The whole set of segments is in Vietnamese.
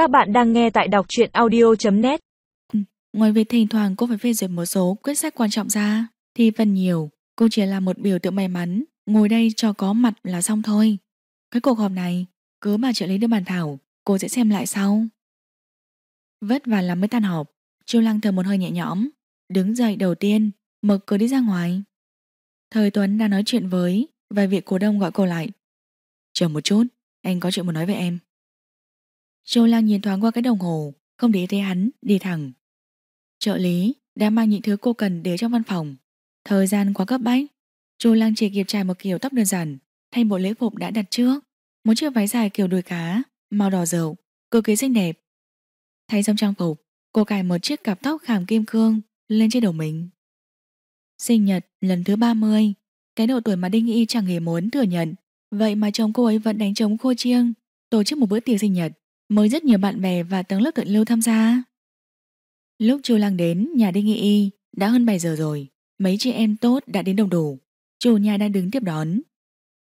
Các bạn đang nghe tại đọc truyện audio.net ừ, Ngoài việc thỉnh thoảng cô phải phê duyệt một số quyết sách quan trọng ra, thì phần nhiều cô chỉ là một biểu tượng may mắn, ngồi đây cho có mặt là xong thôi. Cái cuộc họp này, cứ mà trợ lý đưa bàn thảo, cô sẽ xem lại sau. Vất vả lắm mới tan họp, Chu Lăng thở một hơi nhẹ nhõm, đứng dậy đầu tiên, mở cửa đi ra ngoài. Thời Tuấn đang nói chuyện với vài vị cổ đông gọi cô lại. Chờ một chút, anh có chuyện muốn nói với em. Chu Lang nhìn thoáng qua cái đồng hồ, không để thấy hắn, đi thẳng. Trợ lý đã mang những thứ cô cần để trong văn phòng. Thời gian quá cấp bách, Chu Lang chỉ kịp trải một kiểu tóc đơn giản, thay bộ lễ phục đã đặt trước, một chiếc váy dài kiểu đuôi cá, màu đỏ dầu, cực kỳ xinh đẹp. Thay xong trang phục, cô cài một chiếc cặp tóc khảm kim cương lên trên đầu mình. Sinh nhật lần thứ 30, cái độ tuổi mà Đinh Y chẳng hề muốn thừa nhận, vậy mà chồng cô ấy vẫn đánh trống khô chiêng, tổ chức một bữa tiệc sinh nhật, mới rất nhiều bạn bè và tầng lớp thượng lưu tham gia. Lúc Chu Lăng đến nhà Đinh Nghị Y đã hơn 7 giờ rồi, mấy chị em tốt đã đến đồng đủ, chủ nhà đang đứng tiếp đón.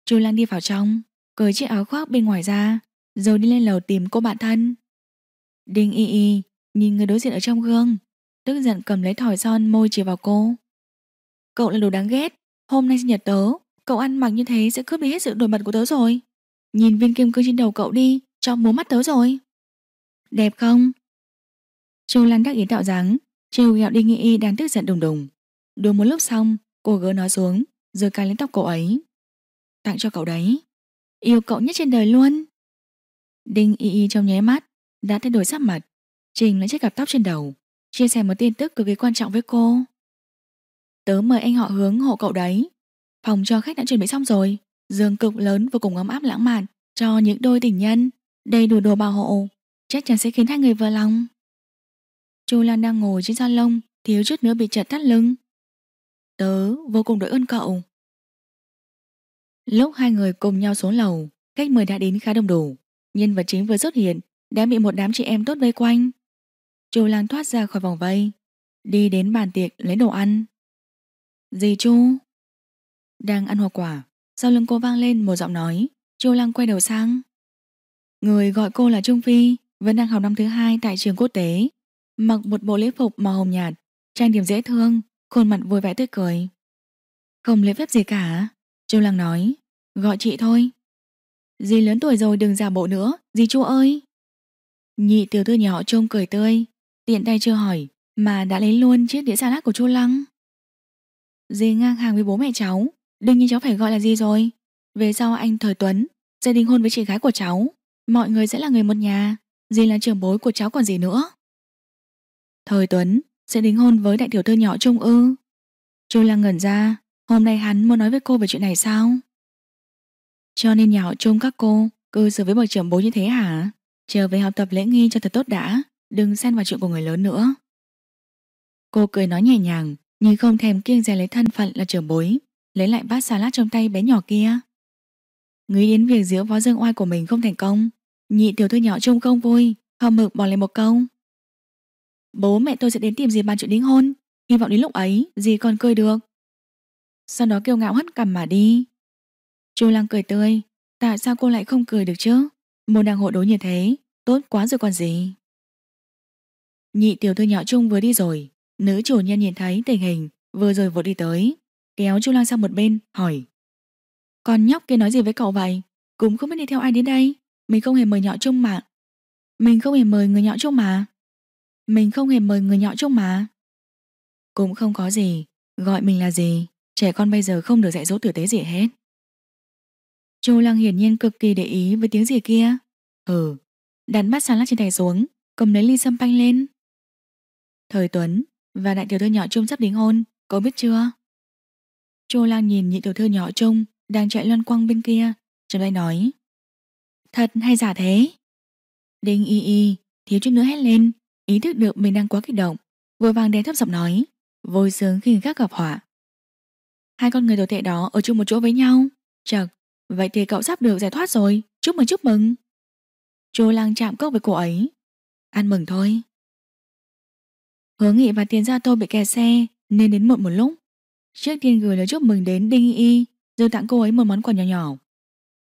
Chu Lăng đi vào trong, cởi chiếc áo khoác bên ngoài ra, rồi đi lên lầu tìm cô bạn thân. Đinh Y Y nhìn người đối diện ở trong gương, tức giận cầm lấy thỏi son môi chỉ vào cô. Cậu là đồ đáng ghét, hôm nay sinh nhật tớ, cậu ăn mặc như thế sẽ cướp đi hết sự nổi bật của tớ rồi. Nhìn viên kim cương trên đầu cậu đi, cho bố mắt tớ rồi. Đẹp không? Chu Lan đắc ý tạo dáng, trêu ghẹo Đinh Nghị Y đang tức giận đùng đùng. Đùa một lúc xong, cô gỡ nó xuống, rồi cài lên tóc cậu ấy. Tặng cho cậu đấy. Yêu cậu nhất trên đời luôn. Đinh Y Y trong nháy mắt, đã thay đổi sắc mặt. Trình lấy chiếc cặp tóc trên đầu, chia sẻ một tin tức cực kỳ quan trọng với cô. Tớ mời anh họ hướng hộ cậu đấy. Phòng cho khách đã chuẩn bị xong rồi, giường cực lớn vô cùng ấm áp lãng mạn cho những đôi tình nhân, đây đủ đồ bảo hộ, chắc chắn sẽ khiến hai người vừa lòng. Chu Lan đang ngồi trên salon, thiếu chút nữa bị chật thắt lưng. Tớ vô cùng đội ơn cậu. Lúc hai người cùng nhau xuống lầu, khách mời đã đến khá đông đủ. Nhân vật chính vừa xuất hiện, đã bị một đám chị em tốt vây quanh. Chu Lan thoát ra khỏi vòng vây, đi đến bàn tiệc lấy đồ ăn. Dì Chu Đang ăn hoa quả, sau lưng cô vang lên một giọng nói. Chu Lan quay đầu sang. Người gọi cô là Trung Phi, vẫn đang học năm thứ hai tại trường quốc tế. Mặc một bộ lễ phục màu hồng nhạt, trang điểm dễ thương, khuôn mặt vui vẻ tươi cười. Không lễ phép gì cả, Châu Lăng nói. Gọi chị thôi. Dì lớn tuổi rồi đừng giả bộ nữa, dì chú ơi. Nhị tiểu thư nhỏ trông cười tươi, tiện tay chưa hỏi, mà đã lấy luôn chiếc đĩa salad của Chu Lăng. Dì ngang hàng với bố mẹ cháu, đương nhiên cháu phải gọi là gì rồi. Về sau anh Thời Tuấn sẽ đính hôn với chị gái của cháu. Mọi người sẽ là người một nhà. Dì là trưởng bối của cháu còn gì nữa. Thời Tuấn sẽ đính hôn với đại tiểu thư nhỏ Trung ư. Chu Lăng ngẩn ra, hôm nay hắn muốn nói với cô về chuyện này sao? Cho nên nhà họ Trung các cô cư xử với bậc trưởng bối như thế hả? Chờ về học tập lễ nghi cho thật tốt đã, đừng xen vào chuyện của người lớn nữa. Cô cười nói nhẹ nhàng, nhưng không thèm kiêng dè lấy thân phận là trưởng bối, lấy lại bát salad trong tay bé nhỏ kia. Nghĩ đến việc diễu võ dương oai của mình không thành công, nhị tiểu thư nhỏ trông không vui, hầm mực bỏ lại một câu. Bố mẹ tôi sẽ đến tìm dì bàn chuyện đính hôn, hy vọng đến lúc ấy dì còn cười được. Sau đó kêu ngạo hất cằm mà đi. Chu Lăng cười tươi, tại sao cô lại không cười được chứ? Một nàng hộ đối như thế, tốt quá rồi còn gì. Nhị tiểu thư nhỏ trung vừa đi rồi, nữ chủ nhân nhìn thấy tình hình, vừa rồi vội đi tới, kéo Chu Lăng sang một bên, hỏi. Con nhóc kia nói gì với cậu vậy? Cũng không biết đi theo ai đến đây. Mình không hề mời nhỏ chung mà. Mình không hề mời người nhỏ chung mà. Mình không hề mời người nhỏ chung mà. Cũng không có gì, gọi mình là gì. Trẻ con bây giờ không được dạy dỗ tử tế gì hết. Chu Lăng hiển nhiên cực kỳ để ý với tiếng gì kia. Ừ, đặt sàn lát trên tay xuống, cầm lấy ly sâm panh lên. Thời Tuấn và đại tiểu thư nhỏ chung sắp đính hôn, cậu biết chưa? Chu Lăng nhìn nhị tiểu thư nhỏ chung đang chạy loan quăng bên kia, chậm lại nói. Thật hay giả thế? Đinh y y, thiếu chút nữa hét lên, ý thức được mình đang quá kích động, vội vàng đè thấp giọng nói, vui sướng khi người khác gặp họa. Hai con người đồ tệ đó ở chung một chỗ với nhau, chật, vậy thì cậu sắp được giải thoát rồi, chúc mừng chúc mừng. Chu lang chạm cốc với cô ấy, ăn mừng thôi. Hướng nghị và tiền Gia tôi bị kẹt xe nên đến muộn một lúc. Trước tiên gửi lời chúc mừng đến Đinh Y Y rồi tặng cô ấy một món quà nhỏ nhỏ.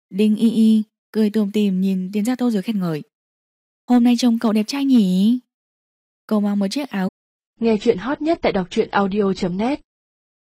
Đinh Y Y cười tùm tìm nhìn Tiến Gia Tô rồi khen ngợi. Hôm nay trông cậu đẹp trai nhỉ? Cậu mang một chiếc áo Nghe chuyện hot nhất tại đọc truyện audio.net